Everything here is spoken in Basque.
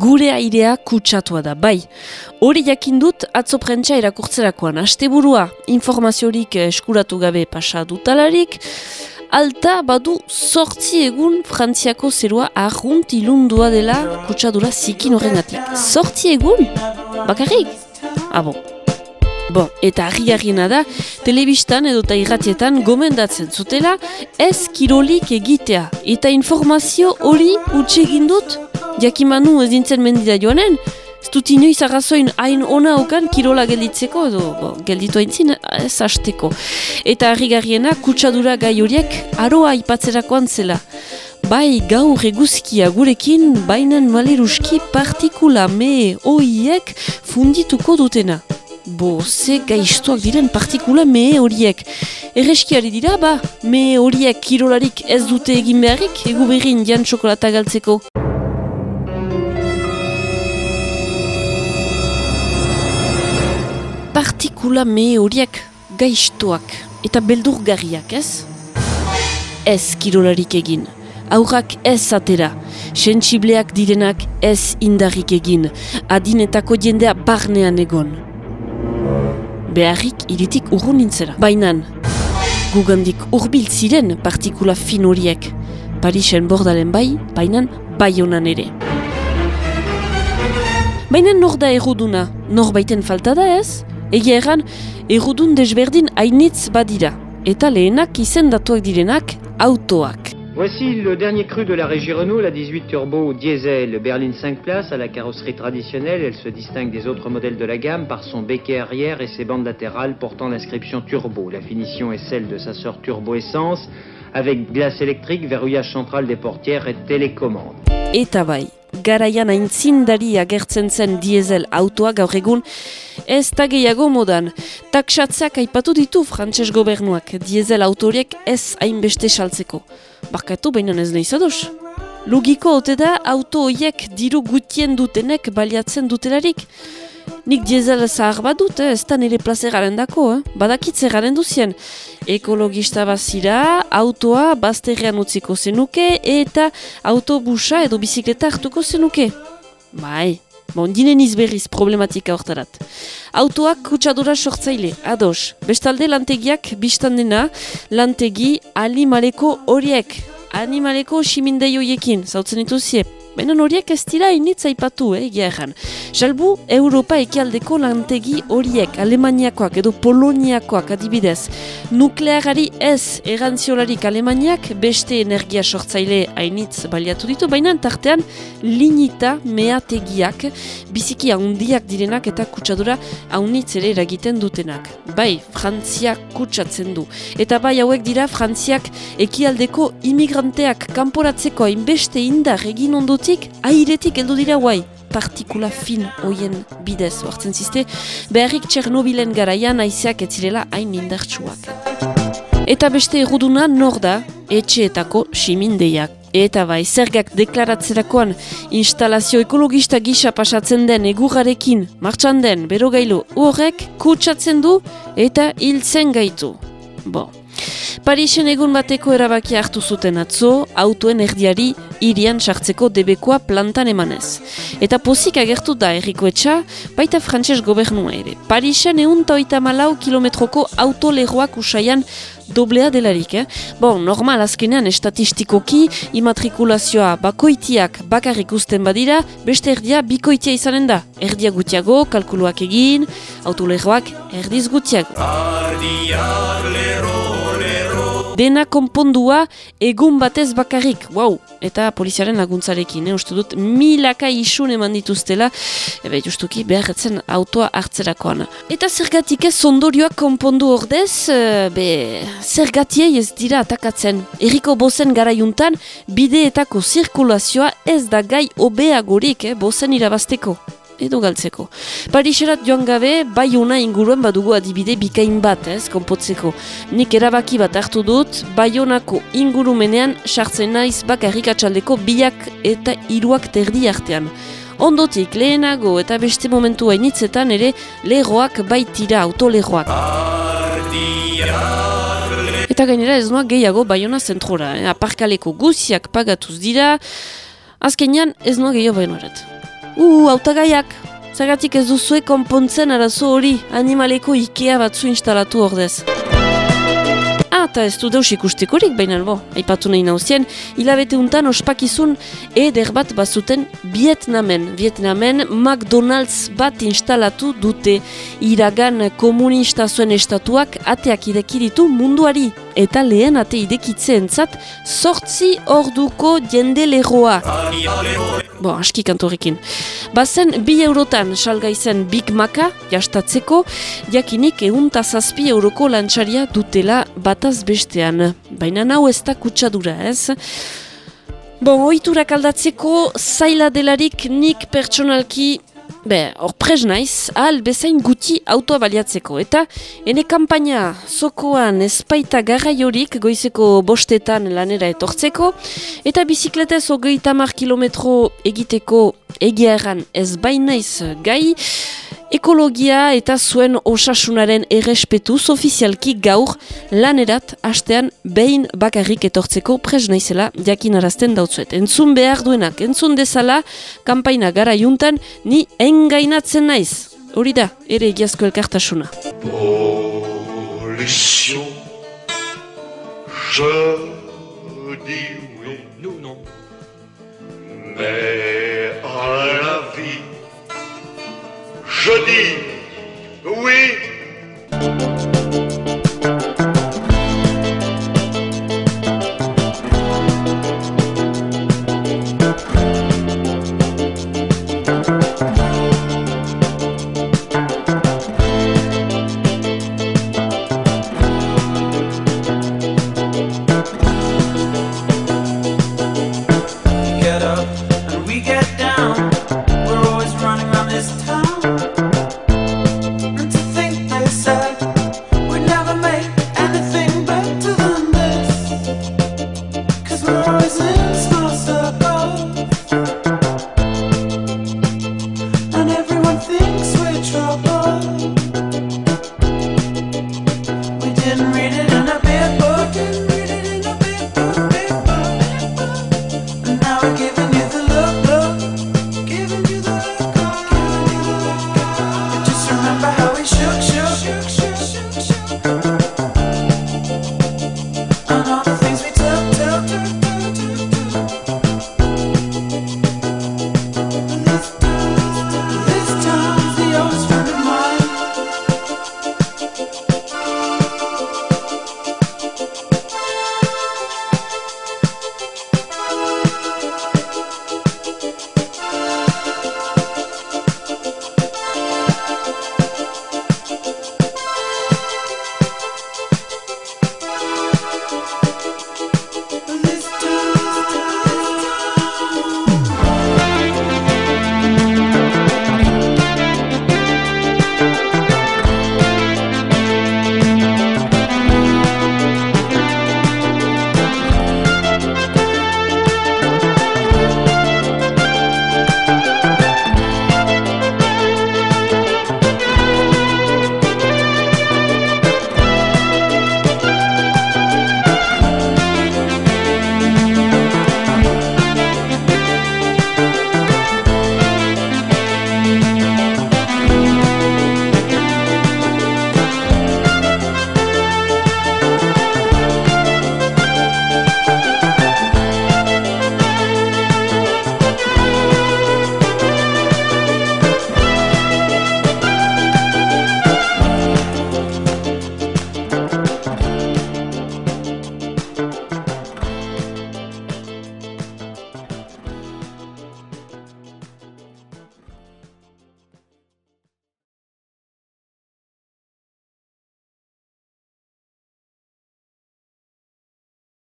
Gure airea kutsatua da, bai. Hori jakin dut atzo prentsa irakurtzerakoan. Asteburua informaziorik eskuratu gabe pasa dutalarik, alta badu sortzi egun frantziako zerua arrunt ilundua dela kutsadura zikin horrengatik. Sortzi egun? Bakarrik? Abo. Bon, eta harri da, telebistan edo eta irratietan gomendatzen zutela ez kirolik egitea. Eta informazio hori utxe dut jakimanu ez dintzen mendida joanen, ez dut inoiz arrazoin hain ona okan kirola gelditzeko, edo bo, gelditu hain ez hasteko. Eta harri kutsadura gai horiek aroa ipatzerakoan zela. Bai gaur eguzkia gurekin, bainan maleruski partikula me oiek fundituko dutena. Bo, ze gaiztuak diren partikula me horiek. Erreskiari dira, ba, me horiek kirolarik ez dute egin beharrik, egu berrin jan txokolata galtzeko. Partikula me horiek gaiztuak eta beldurgarriak, ez? Ez kirolarik egin. Aurrak ez atera. Sentsibleak direnak ez indarrik egin. Adinetako jendea barnean egon. Beharrik iritik urrun nintzera. Bainan, gugandik urbil ziren partikula fin horiek. Parisen bordalen bai, bainan bai honan ere. Bainan nor da eruduna, nor baiten falta da ez? Egia erran, badira, eta lehenak izendatuak direnak autoak. Voici le dernier cru de la régie Renault, la 18 Turbo diesel berline 5 places à la carrosserie traditionnelle. Elle se distingue des autres modèles de la gamme par son béquet arrière et ses bandes latérales portant l'inscription Turbo. La finition est celle de sa sœur Turbo Essence, avec glace électrique, verrouillage central des portières et télécommande. Et garaian aintzindari agertzen zen diesel autoa gaur egun, ez da gehiago modan. Taksatzeak aipatu ditu frantses gobernuak diesel autoriek ez hainbeste saltzeko. Barkatu behinan ez nahi zadoz. Logiko ote da auto horiek diru gutien dutenek baliatzen dutelarik. Nik diesel zahar bat dut, eh? ez da nire plaze dako, eh? badakitze garen duzien. Ekologista bazira, autoa bazterrean utziko zenuke eta autobusa edo bizikleta hartuko zenuke. Bai, bon, dinen izberriz problematika hortarat. Autoak kutsadura sortzaile, ados. Bestalde lantegiak biztandena, lantegi alimaleko horiek. Animaleko simindei horiekin, zautzen ituzie. Baina horiek ez dira initza ipatu, eh, gehan. Jalbu, Europa ekialdeko lantegi horiek, Alemaniakoak edo Poloniakoak adibidez. Nuklearari ez erantziolarik Alemaniak beste energia sortzaile hainitz baliatu ditu, baina tartean linita meategiak biziki handiak direnak eta kutsadura haunitz ere eragiten dutenak. Bai, Frantzia kutsatzen du. Eta bai hauek dira Frantziak ekialdeko imigranteak kanporatzeko hainbeste indar egin ondu Airetik, airetik heldu dira guai, partikula fin hoien bidez hartzen ziste, beharrik Txernobilen garaian aizeak etzirela hain indartsuak. Eta beste eruduna nor da, etxeetako simindeiak. Eta bai, zergak deklaratzerakoan instalazio ekologista gisa pasatzen den egurrarekin, martxan den, berogailu, horrek kutsatzen du eta hiltzen gaitu. Bo. Parisen egun bateko erabaki hartu zuten atzo, autoen erdiari irian sartzeko debekoa plantan emanez. Eta pozik agertu da errikoetxa, baita frantses gobernua ere. Parisen egun oita malau kilometroko autoleroak usaian doblea delarik, eh? Bon, normal azkenean estatistikoki imatrikulazioa bakoitiak bakarrik usten badira, beste erdia bikoitia izanen da. Erdia gutiago, kalkuluak egin, autoleroak erdiz gutiago dena konpondua egun batez bakarrik, wow, eta poliziaren laguntzarekin, eh, uste dut milaka isun eman dituztela, ebe justuki beharretzen autoa hartzerakoan. Eta zergatik ez ondorioak konpondu ordez, eh, be, zergatiei ez dira atakatzen. Eriko bozen garaiuntan, bideetako zirkulazioa ez da gai obeagorik, eh, bozen irabazteko edo galtzeko. Pariserat joan gabe, bai una inguruen badugu adibide bikain bat, ez, konpotzeko. Nik erabaki bat hartu dut, bai honako ingurumenean sartzen naiz bakarrik atxaldeko biak eta hiruak terdi artean. Ondotik, lehenago eta beste momentu hainitzetan ere legoak baitira autolegoak. Eta gainera ez noa gehiago baiona zentrora, eh? aparkaleko guziak pagatuz dira, azkenean ez noa gehiago bainoret Uh, autagaiak, zagatik ez duzue konpontzen arazo hori animaleko ikea batzu instalatu ordez. Ah, eta ez du deus ikustikorik, baina bo, aipatu nahi nauzien, hilabete untan ospakizun eder bat bazuten Vietnamen. Vietnamen McDonald's bat instalatu dute iragan komunista zuen estatuak ateak idekiritu munduari. Eta lehen ate idekitze entzat, sortzi orduko jende legoa. Bo, aski kantorekin. Bazen, bi eurotan salgai zen Big Maca, jastatzeko, jakinik eunta zazpi euroko lantxaria dutela bataz bestean. Baina nau ez da kutsadura, ez? Bon, oiturak aldatzeko, zaila delarik nik pertsonalki Be, hor prez naiz, ahal bezain guti autoa baliatzeko. Eta, ene kampaina zokoan espaita garraiorik goizeko bostetan lanera etortzeko, eta bizikletez hogei tamar kilometro egiteko egia ez bainaiz gai, ekologia eta zuen osasunaren errespetuz ofizialki gaur lanerat hastean behin bakarrik etortzeko pres naizela jakin arazten dautzuet. Entzun behar duenak, entzun dezala, kampaina gara juntan, ni engainatzen naiz. Hori da, ere egiazko elkartasuna. Pollution, je dis oui, Nous, non. mais à la vie, je dis